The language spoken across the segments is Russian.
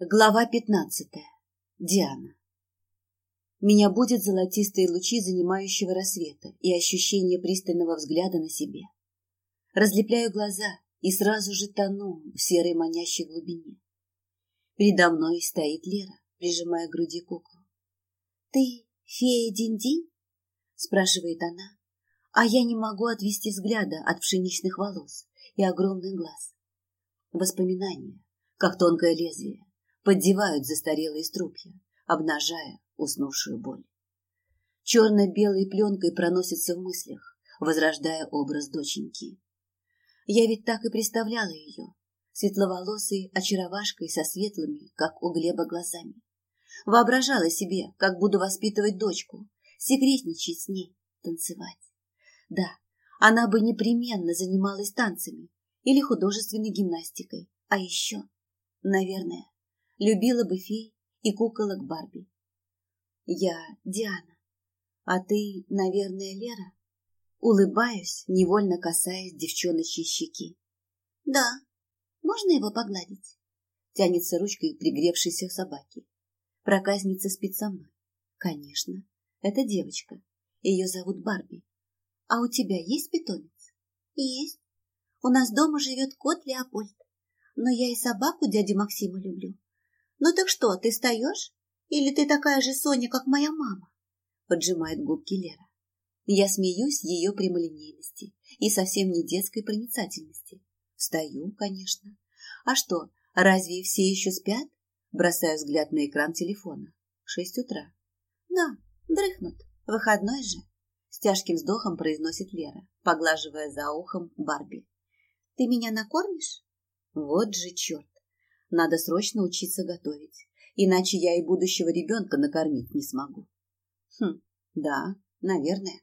Глава пятнадцатая. Диана. Меня будет золотистые лучи занимающего рассвета и ощущение пристального взгляда на себе. Разлепляю глаза и сразу же тону в серой манящей глубине. Передо мной стоит Лера, прижимая к груди куклу. «Ты фея Динь-Динь?» – спрашивает она, а я не могу отвести взгляда от пшеничных волос и огромных глаз. Воспоминания, как тонкое лезвие, поддевают застарелые струпья, обнажая уснувшую боль. Черно-белой пленкой проносится в мыслях, возрождая образ доченьки. Я ведь так и представляла ее, светловолосой очаровашкой со светлыми, как у Глеба, глазами. Воображала себе, как буду воспитывать дочку, секретничать с ней, танцевать. Да, она бы непременно занималась танцами или художественной гимнастикой, а еще, наверное, любила бы фей и куколок Барби. Я Диана, а ты, наверное, Лера? Улыбаюсь, невольно касаясь девчоночьей щеки. Да, можно его погладить? Тянется ручкой пригревшейся собаки. Проказница спит со мной. Конечно, это девочка. Ее зовут Барби. А у тебя есть питомец? Есть. У нас дома живет кот Леопольд. Но я и собаку дядю Максима люблю. «Ну так что, ты встаешь? Или ты такая же Соня, как моя мама?» Поджимает губки Лера. Я смеюсь ее прямолинейности и совсем не детской проницательности. Встаю, конечно. А что, разве все еще спят? Бросаю взгляд на экран телефона. Шесть утра. Да, дрыхнут. Выходной же. С тяжким вздохом произносит Лера, поглаживая за ухом Барби. Ты меня накормишь? Вот же черт. Надо срочно учиться готовить, иначе я и будущего ребенка накормить не смогу. Хм, да, наверное.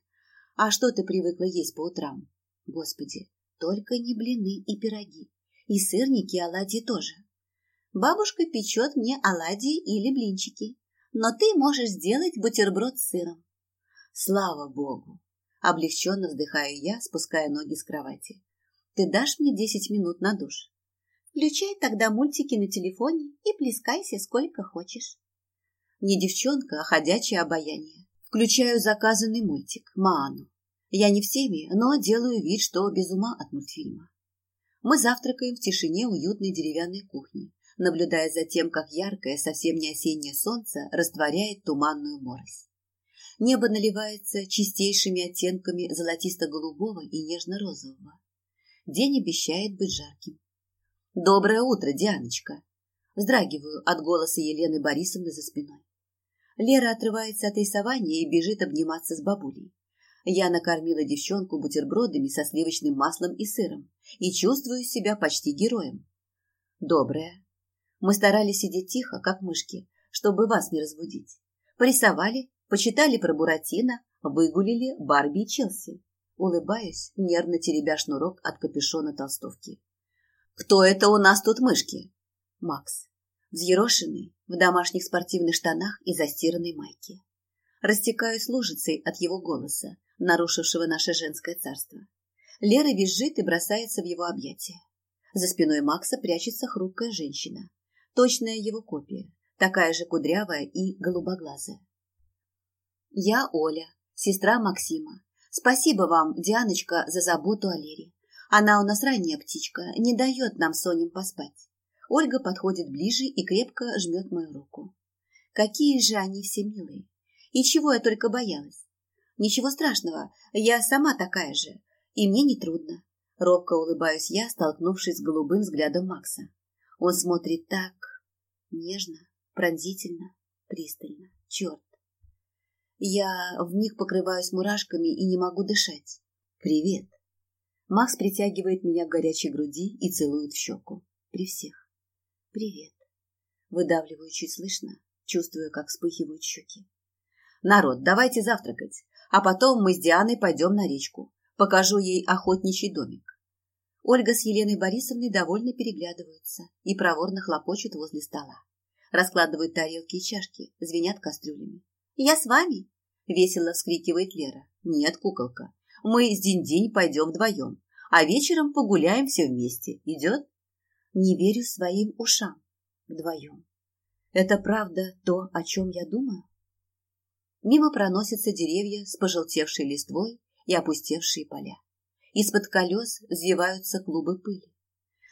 А что ты привыкла есть по утрам? Господи, только не блины и пироги. И сырники, и оладьи тоже. Бабушка печет мне оладьи или блинчики. Но ты можешь сделать бутерброд с сыром. Слава богу! Облегченно вздыхаю я, спуская ноги с кровати. Ты дашь мне десять минут на душ? Включай тогда мультики на телефоне и плескайся сколько хочешь. Не девчонка, а ходячее обаяние. Включаю заказанный мультик «Маану». Я не в теме, но делаю вид, что без ума от мультфильма. Мы завтракаем в тишине уютной деревянной кухни, наблюдая за тем, как яркое, совсем не осеннее солнце растворяет туманную морось. Небо наливается чистейшими оттенками золотисто-голубого и нежно-розового. День обещает быть жарким. «Доброе утро, Дианочка!» Вздрагиваю от голоса Елены Борисовны за спиной. Лера отрывается от рисования и бежит обниматься с бабулей. Я накормила девчонку бутербродами со сливочным маслом и сыром и чувствую себя почти героем. Доброе. Мы старались сидеть тихо, как мышки, чтобы вас не разбудить. Порисовали, почитали про Буратино, выгулили Барби и Челси. Улыбаюсь, нервно теребя шнурок от капюшона толстовки. Кто это у нас тут мышки? Макс. Взъерошенный, в домашних спортивных штанах и застиранной майке. Растекаюсь лужицей от его голоса, нарушившего наше женское царство. Лера визжит и бросается в его объятия. За спиной Макса прячется хрупкая женщина. Точная его копия, такая же кудрявая и голубоглазая. Я Оля, сестра Максима. Спасибо вам, Дианочка, за заботу о Лере. Она у нас ранняя птичка, не дает нам Соням поспать. Ольга подходит ближе и крепко жмет мою руку. Какие же они все милые. И чего я только боялась. Ничего страшного, я сама такая же, и мне не трудно. Робко улыбаюсь я, столкнувшись с голубым взглядом Макса. Он смотрит так нежно, пронзительно, пристально. Черт. Я вмиг покрываюсь мурашками и не могу дышать. Привет. Макс притягивает меня к горячей груди и целует в щеку. При всех. «Привет». Выдавливаю чуть слышно, чувствуя, как вспыхивают щеки. «Народ, давайте завтракать, а потом мы с Дианой пойдем на речку. Покажу ей охотничий домик». Ольга с Еленой Борисовной довольно переглядываются и проворно хлопочут возле стола. Раскладывают тарелки и чашки, звенят кастрюлями. «Я с вами!» – весело вскрикивает Лера. «Нет, куколка, мы с Динь-Динь пойдем вдвоем, а вечером погуляем все вместе. Идет? Не верю своим ушам. Вдвоем. Это правда то, о чем я думаю? Мимо проносятся деревья с пожелтевшей листвой и опустевшие поля. Из-под колес взвиваются клубы пыли.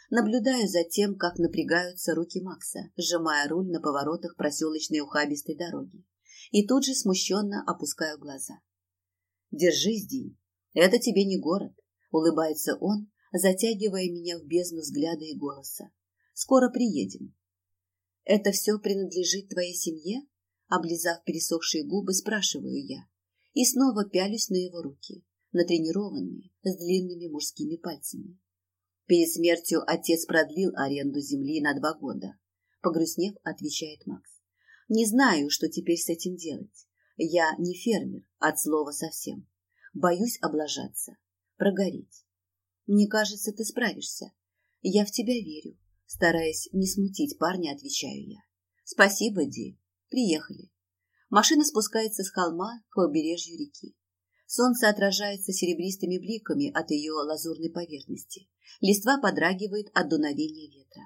Наблюдаю за тем, как напрягаются руки Макса, сжимая руль на поворотах проселочной ухабистой дороги. И тут же смущенно опускаю глаза. «Держись, Дин, это тебе не город», — улыбается он, затягивая меня в бездну взгляда и голоса. «Скоро приедем». «Это все принадлежит твоей семье?» Облизав пересохшие губы, спрашиваю я. И снова пялюсь на его руки, натренированные, с длинными мужскими пальцами. Перед смертью отец продлил аренду земли на два года. Погрустнев, отвечает Макс. Не знаю, что теперь с этим делать. Я не фермер, от слова совсем. Боюсь облажаться, прогореть. Мне кажется, ты справишься. Я в тебя верю. Стараясь не смутить парня, отвечаю я. Спасибо, Ди. Приехали. Машина спускается с холма к побережью реки. Солнце отражается серебристыми бликами от ее лазурной поверхности. Листва подрагивает от дуновения ветра.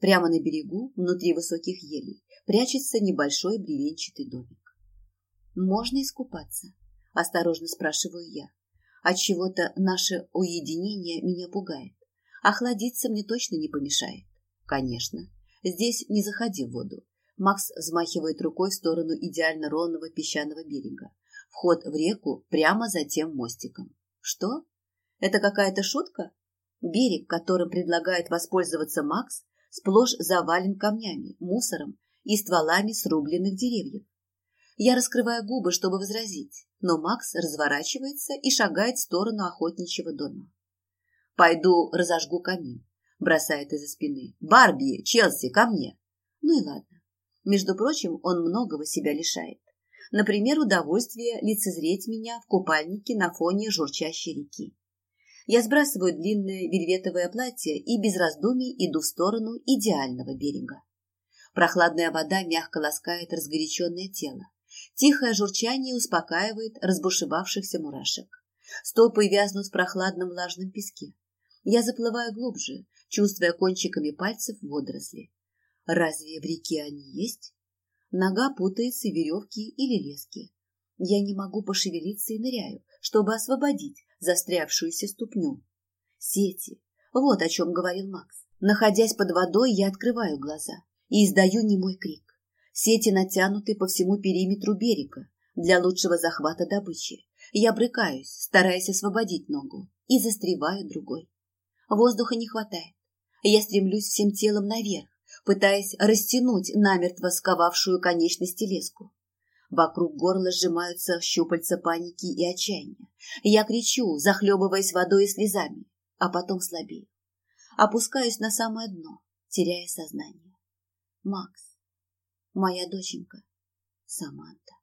Прямо на берегу, внутри высоких елей, прячется небольшой бревенчатый домик. «Можно искупаться?» – осторожно спрашиваю я. От чего то наше уединение меня пугает. Охладиться мне точно не помешает. Конечно. Здесь не заходи в воду. Макс взмахивает рукой в сторону идеально ровного песчаного берега. Вход в реку прямо за тем мостиком. Что? Это какая-то шутка? Берег, которым предлагает воспользоваться Макс, сплошь завален камнями, мусором и стволами срубленных деревьев. Я раскрываю губы, чтобы возразить, но Макс разворачивается и шагает в сторону охотничьего дома. «Пойду разожгу камин», – бросает из-за спины. «Барби, Челси, ко мне!» Ну и ладно. Между прочим, он многого себя лишает. Например, удовольствие лицезреть меня в купальнике на фоне журчащей реки. Я сбрасываю длинное вельветовое платье и без раздумий иду в сторону идеального берега. Прохладная вода мягко ласкает разгоряченное тело. Тихое журчание успокаивает разбушевавшихся мурашек. Стопы вязнут в прохладном влажном песке. Я заплываю глубже, чувствуя кончиками пальцев водоросли. Разве в реке они есть? Нога путается в веревке или леске. Я не могу пошевелиться и ныряю, чтобы освободить застрявшуюся ступню. Сети. Вот о чем говорил Макс. Находясь под водой, я открываю глаза и издаю немой крик. Сети натянуты по всему периметру берега для лучшего захвата добычи. Я брыкаюсь, стараясь освободить ногу, и застреваю другой. Воздуха не хватает. Я стремлюсь всем телом наверх, пытаясь растянуть намертво сковавшую конечности леску. Вокруг горла сжимаются щупальца паники и отчаяния. Я кричу, захлебываясь водой и слезами, а потом слабею. Опускаюсь на самое дно, теряя сознание. Макс, моя доченька, Саманта.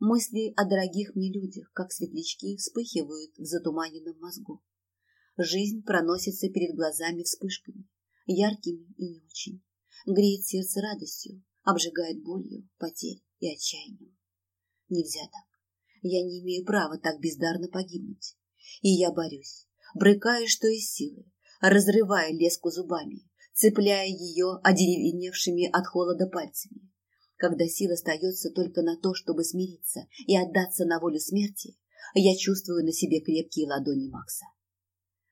Мысли о дорогих мне людях, как светлячки, вспыхивают в затуманенном мозгу. Жизнь проносится перед глазами вспышками, яркими и не очень. Греет сердце радостью, обжигает болью, потерь и отчаянием. Нельзя так. Я не имею права так бездарно погибнуть. И я борюсь, брыкаю, что из силы, разрывая леску зубами, цепляя ее одеревеневшими от холода пальцами. Когда сил остается только на то, чтобы смириться и отдаться на волю смерти, я чувствую на себе крепкие ладони Макса.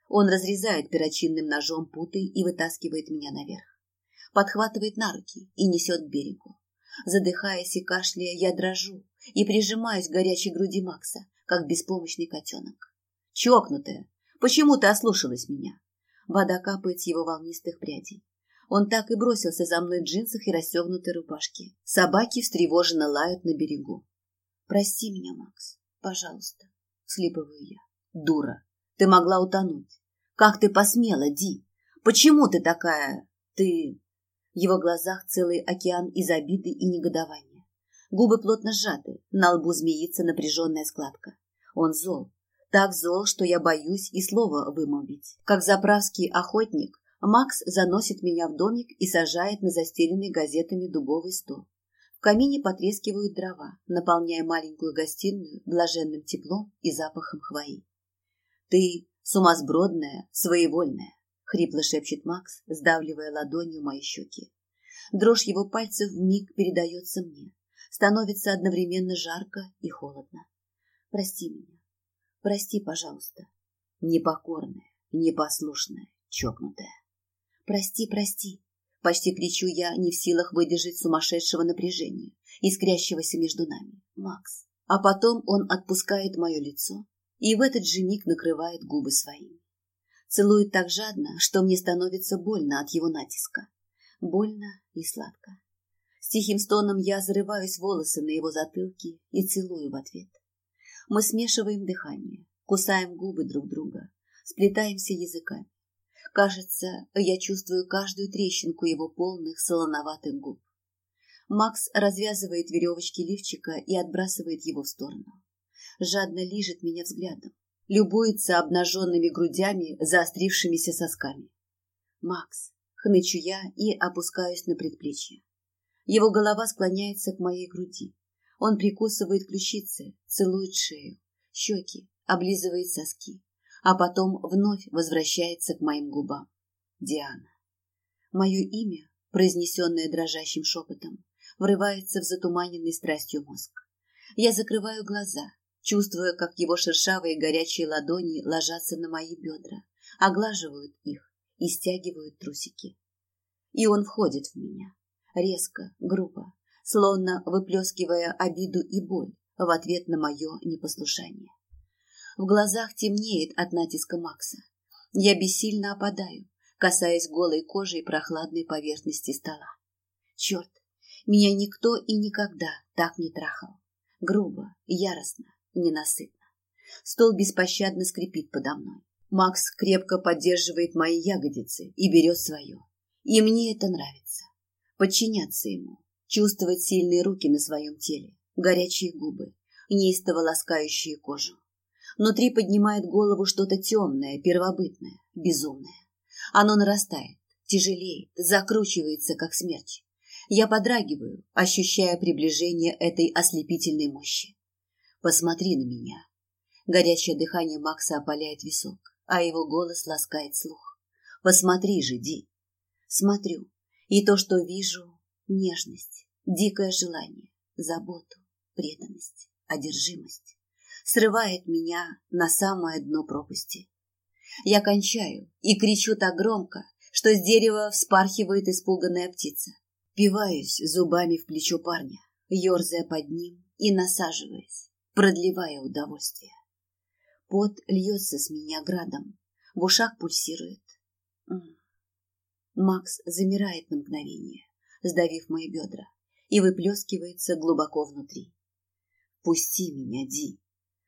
Он разрезает перочинным ножом путы и вытаскивает меня наверх подхватывает на руки и несет к берегу. Задыхаясь и кашляя, я дрожу и прижимаюсь к горячей груди Макса, как беспомощный котенок. Чокнутая, почему ты ослушалась меня? Вода капает с его волнистых прядей. Он так и бросился за мной в джинсах и расстегнутой рубашке. Собаки встревоженно лают на берегу. «Прости меня, Макс, пожалуйста», — слипываю я. «Дура, ты могла утонуть. Как ты посмела, Ди? Почему ты такая... Ты... В его глазах целый океан из обиды и негодования. Губы плотно сжаты, на лбу змеится напряженная складка. Он зол. Так зол, что я боюсь и слова вымолвить. Как заправский охотник, Макс заносит меня в домик и сажает на застеленный газетами дубовый стол. В камине потрескивают дрова, наполняя маленькую гостиную блаженным теплом и запахом хвои. «Ты сумасбродная, своевольная, хрипло шепчет Макс, сдавливая ладонью мои щеки. Дрожь его пальцев вмиг передается мне. Становится одновременно жарко и холодно. Прости меня. Прости, пожалуйста. Непокорная, непослушная, чокнутая. Прости, прости. Почти кричу я, не в силах выдержать сумасшедшего напряжения, искрящегося между нами. Макс. А потом он отпускает мое лицо и в этот же миг накрывает губы своими. Целует так жадно, что мне становится больно от его натиска. Больно и сладко. С тихим стоном я зарываюсь волосы на его затылке и целую в ответ. Мы смешиваем дыхание, кусаем губы друг друга, сплетаемся языками. Кажется, я чувствую каждую трещинку его полных солоноватых губ. Макс развязывает веревочки лифчика и отбрасывает его в сторону. Жадно лижет меня взглядом, любуется обнаженными грудями, заострившимися сосками. «Макс», — хнычу я и опускаюсь на предплечье. Его голова склоняется к моей груди. Он прикусывает ключицы, целует шею, щеки, облизывает соски, а потом вновь возвращается к моим губам. Диана. Мое имя, произнесенное дрожащим шепотом, врывается в затуманенный страстью мозг. Я закрываю глаза, чувствуя, как его шершавые горячие ладони ложатся на мои бедра, оглаживают их и стягивают трусики. И он входит в меня, резко, грубо, словно выплескивая обиду и боль в ответ на мое непослушание. В глазах темнеет от натиска Макса. Я бессильно опадаю, касаясь голой кожи и прохладной поверхности стола. Черт, меня никто и никогда так не трахал. Грубо, яростно, ненасытно. Стол беспощадно скрипит подо мной. Макс крепко поддерживает мои ягодицы и берет свое. И мне это нравится. Подчиняться ему, чувствовать сильные руки на своем теле, горячие губы, неистово ласкающие кожу. Внутри поднимает голову что-то темное, первобытное, безумное. Оно нарастает, тяжелеет, закручивается, как смерч. Я подрагиваю, ощущая приближение этой ослепительной мощи. Посмотри на меня. Горячее дыхание Макса опаляет висок, а его голос ласкает слух. Посмотри же, Ди. Смотрю, и то, что вижу — нежность, дикое желание, заботу, преданность, одержимость срывает меня на самое дно пропасти. Я кончаю и кричу так громко, что с дерева вспархивает испуганная птица. Пиваюсь зубами в плечо парня, ерзая под ним и насаживаясь, продлевая удовольствие. Пот льется с меня градом, в ушах пульсирует. Макс замирает на мгновение, сдавив мои бедра, и выплескивается глубоко внутри. «Пусти меня, Ди!»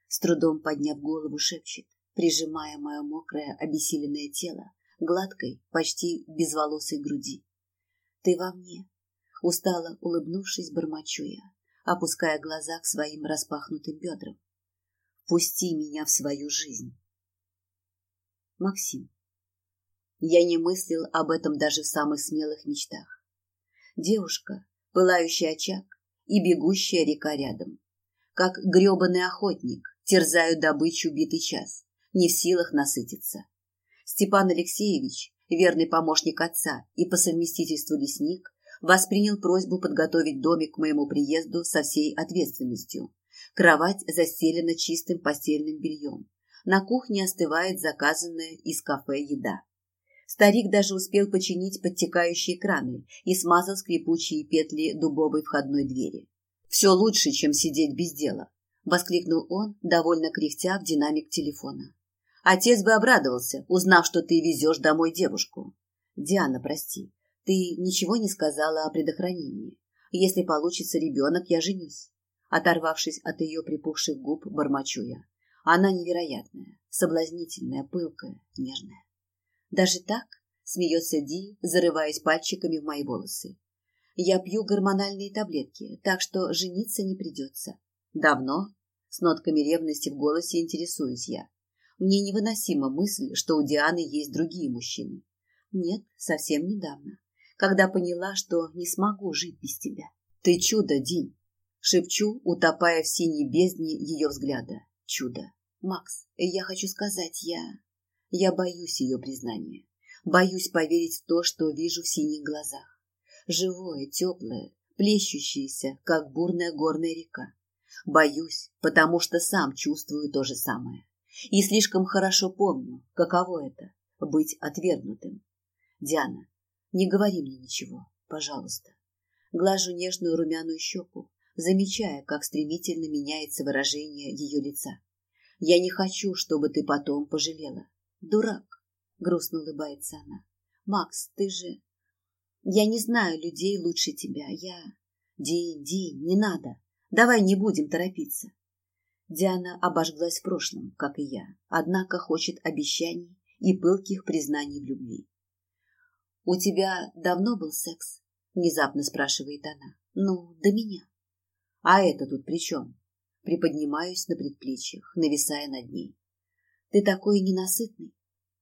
С трудом подняв голову, шепчет, прижимая мое мокрое, обессиленное тело гладкой, почти безволосой груди. «Ты во мне!» Устало улыбнувшись, бормочу я, опуская глаза к своим распахнутым бедрам. «Пусти меня в свою жизнь!» Максим. Я не мыслил об этом даже в самых смелых мечтах. Девушка, пылающий очаг и бегущая река рядом. Как грёбаный охотник, терзаю добычу битый час, не в силах насытиться. Степан Алексеевич, верный помощник отца и по совместительству лесник, воспринял просьбу подготовить домик к моему приезду со всей ответственностью. Кровать застелена чистым постельным бельем. На кухне остывает заказанная из кафе еда. Старик даже успел починить подтекающие краны и смазал скрипучие петли дубовой входной двери. «Все лучше, чем сидеть без дела», — воскликнул он, довольно кряхтя в динамик телефона. «Отец бы обрадовался, узнав, что ты везешь домой девушку». «Диана, прости, ты ничего не сказала о предохранении. Если получится ребенок, я женюсь». Оторвавшись от ее припухших губ, бормочу я. Она невероятная, соблазнительная, пылкая, нежная. Даже так? Смеется Ди, зарываясь пальчиками в мои волосы. Я пью гормональные таблетки, так что жениться не придется. Давно? С нотками ревности в голосе интересуюсь я. Мне невыносима мысль, что у Дианы есть другие мужчины. Нет, совсем недавно, когда поняла, что не смогу жить без тебя. Ты чудо, Динь. Шепчу, утопая в синей бездне ее взгляда. Чудо. Макс, я хочу сказать, я... Я боюсь ее признания. Боюсь поверить в то, что вижу в синих глазах. Живое, теплое, плещущееся, как бурная горная река. Боюсь, потому что сам чувствую то же самое. И слишком хорошо помню, каково это — быть отвергнутым. Диана, не говори мне ничего, пожалуйста. Глажу нежную румяную щеку, замечая, как стремительно меняется выражение ее лица. Я не хочу, чтобы ты потом пожалела. Дурак, грустно улыбается она. Макс, ты же... Я не знаю людей лучше тебя. Я... День, день, не надо. Давай не будем торопиться. Диана обожглась в прошлом, как и я, однако хочет обещаний и пылких признаний в любви. «У тебя давно был секс?» — внезапно спрашивает она. «Ну, до меня». «А это тут при чем?» Приподнимаюсь на предплечьях, нависая над ней. «Ты такой ненасытный?»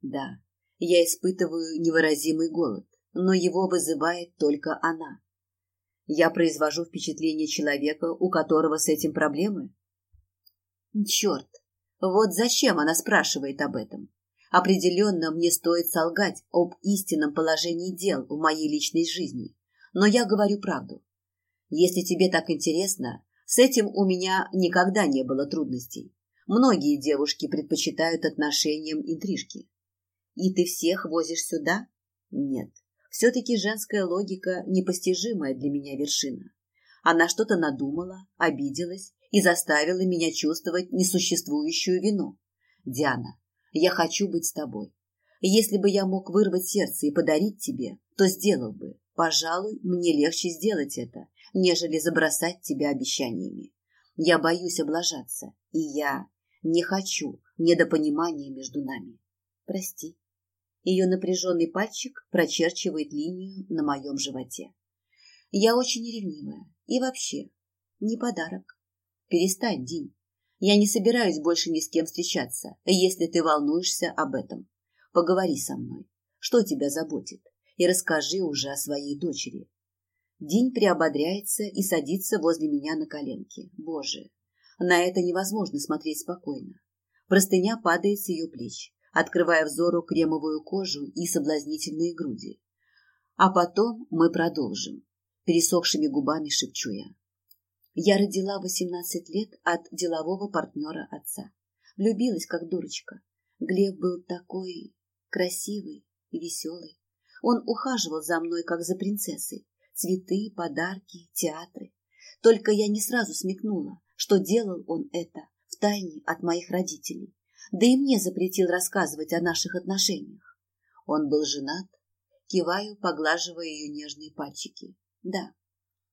«Да, я испытываю невыразимый голод, но его вызывает только она. Я произвожу впечатление человека, у которого с этим проблемы?» Черт! Вот зачем она спрашивает об этом? Определенно мне стоит солгать об истинном положении дел в моей личной жизни. Но я говорю правду. Если тебе так интересно, с этим у меня никогда не было трудностей. Многие девушки предпочитают отношениям интрижки. И ты всех возишь сюда? Нет. Все-таки женская логика – непостижимая для меня вершина. Она что-то надумала, обиделась и заставила меня чувствовать несуществующую вину. Диана, я хочу быть с тобой. Если бы я мог вырвать сердце и подарить тебе, то сделал бы. Пожалуй, мне легче сделать это, нежели забросать тебя обещаниями. Я боюсь облажаться, и я не хочу недопонимания между нами. Прости. Ее напряженный пальчик прочерчивает линию на моем животе. Я очень ревнивая. И вообще, не подарок. Перестань, Дин. Я не собираюсь больше ни с кем встречаться, если ты волнуешься об этом. Поговори со мной. Что тебя заботит? И расскажи уже о своей дочери. Дин приободряется и садится возле меня на коленки. Боже, на это невозможно смотреть спокойно. Простыня падает с ее плеч, открывая взору кремовую кожу и соблазнительные груди. А потом мы продолжим. Пересохшими губами шепчу я. Я родила восемнадцать лет от делового партнера отца. Влюбилась, как дурочка. Глеб был такой красивый и веселый. Он ухаживал за мной, как за принцессой. Цветы, подарки, театры. Только я не сразу смекнула, что делал он это в тайне от моих родителей. Да и мне запретил рассказывать о наших отношениях. Он был женат. Киваю, поглаживая ее нежные пальчики. Да.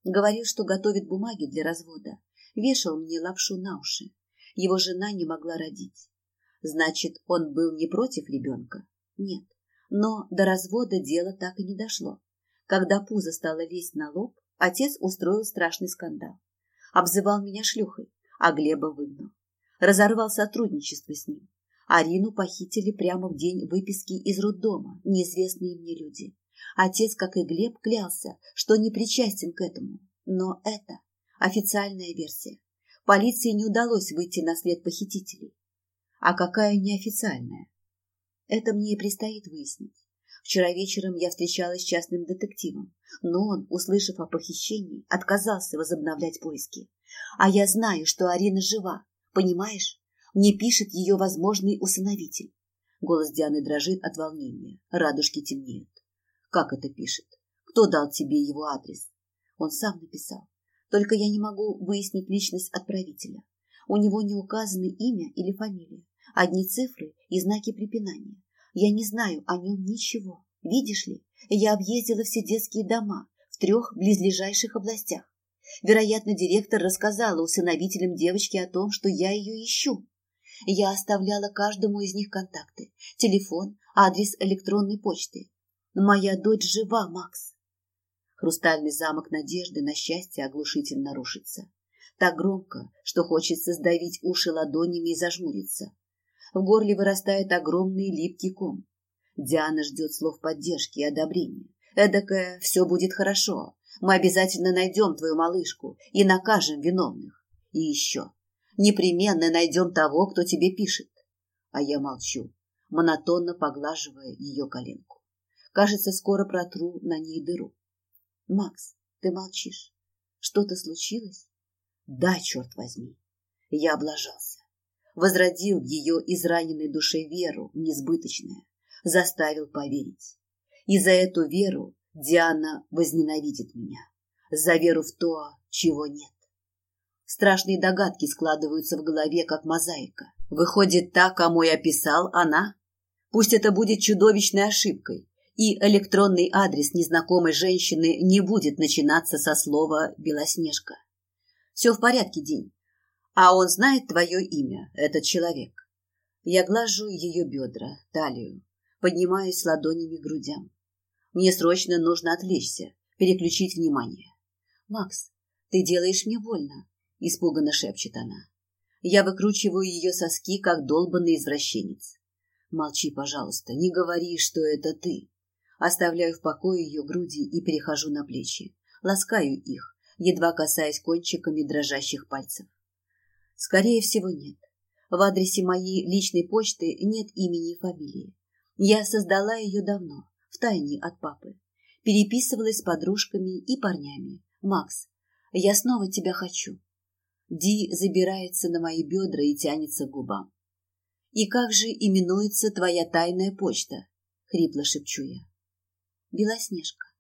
Говорил, что готовит бумаги для развода. Вешал мне лапшу на уши. Его жена не могла родить. Значит, он был не против ребенка? Нет. Но до развода дело так и не дошло. Когда пузо стало лезть на лоб, отец устроил страшный скандал. Обзывал меня шлюхой, а Глеба выгнал. Разорвал сотрудничество с ним. Арину похитили прямо в день выписки из роддома неизвестные мне люди. Отец, как и Глеб, клялся, что не причастен к этому. Но это официальная версия. Полиции не удалось выйти на след похитителей. А какая неофициальная? Это мне и предстоит выяснить. Вчера вечером я встречалась с частным детективом, но он, услышав о похищении, отказался возобновлять поиски. А я знаю, что Арина жива, понимаешь? Мне пишет ее возможный усыновитель. Голос Дианы дрожит от волнения, радужки темнеют. Как это пишет? Кто дал тебе его адрес? Он сам написал. Только я не могу выяснить личность отправителя. У него не указаны имя или фамилия. Одни цифры и знаки препинания. Я не знаю о нем ничего. Видишь ли, я объездила все детские дома в трех близлежащих областях. Вероятно, директор рассказала усыновителям девочки о том, что я ее ищу. Я оставляла каждому из них контакты, телефон, адрес электронной почты. Моя дочь жива, Макс. Хрустальный замок надежды на счастье оглушительно рушится. Так громко, что хочется сдавить уши ладонями и зажмуриться. В горле вырастает огромный липкий ком. Диана ждет слов поддержки и одобрения. Эдакое «все будет хорошо», мы обязательно найдем твою малышку и накажем виновных. И еще, непременно найдем того, кто тебе пишет. А я молчу, монотонно поглаживая ее коленку. Кажется, скоро протру на ней дыру. Макс, ты молчишь. Что-то случилось? Да, черт возьми. Я облажался. Возродил в ее израненной душе веру, несбыточное, заставил поверить. И за эту веру Диана возненавидит меня. За веру в то, чего нет. Страшные догадки складываются в голове, как мозаика. Выходит, та, кому я писал, она? Пусть это будет чудовищной ошибкой, и электронный адрес незнакомой женщины не будет начинаться со слова «Белоснежка». Все в порядке, День. А он знает твое имя, этот человек. Я глажу ее бедра, талию, поднимаюсь ладонями к грудям. Мне срочно нужно отвлечься, переключить внимание. «Макс, ты делаешь мне больно», — испуганно шепчет она. Я выкручиваю ее соски, как долбанный извращенец. Молчи, пожалуйста, не говори, что это ты. Оставляю в покое ее груди и перехожу на плечи. Ласкаю их, едва касаясь кончиками дрожащих пальцев. Скорее всего, нет. В адресе моей личной почты нет имени и фамилии. Я создала ее давно, втайне от папы. Переписывалась с подружками и парнями. «Макс, я снова тебя хочу». Ди забирается на мои бедра и тянется к губам. «И как же именуется твоя тайная почта?» — хрипло шепчу я. «Белоснежка».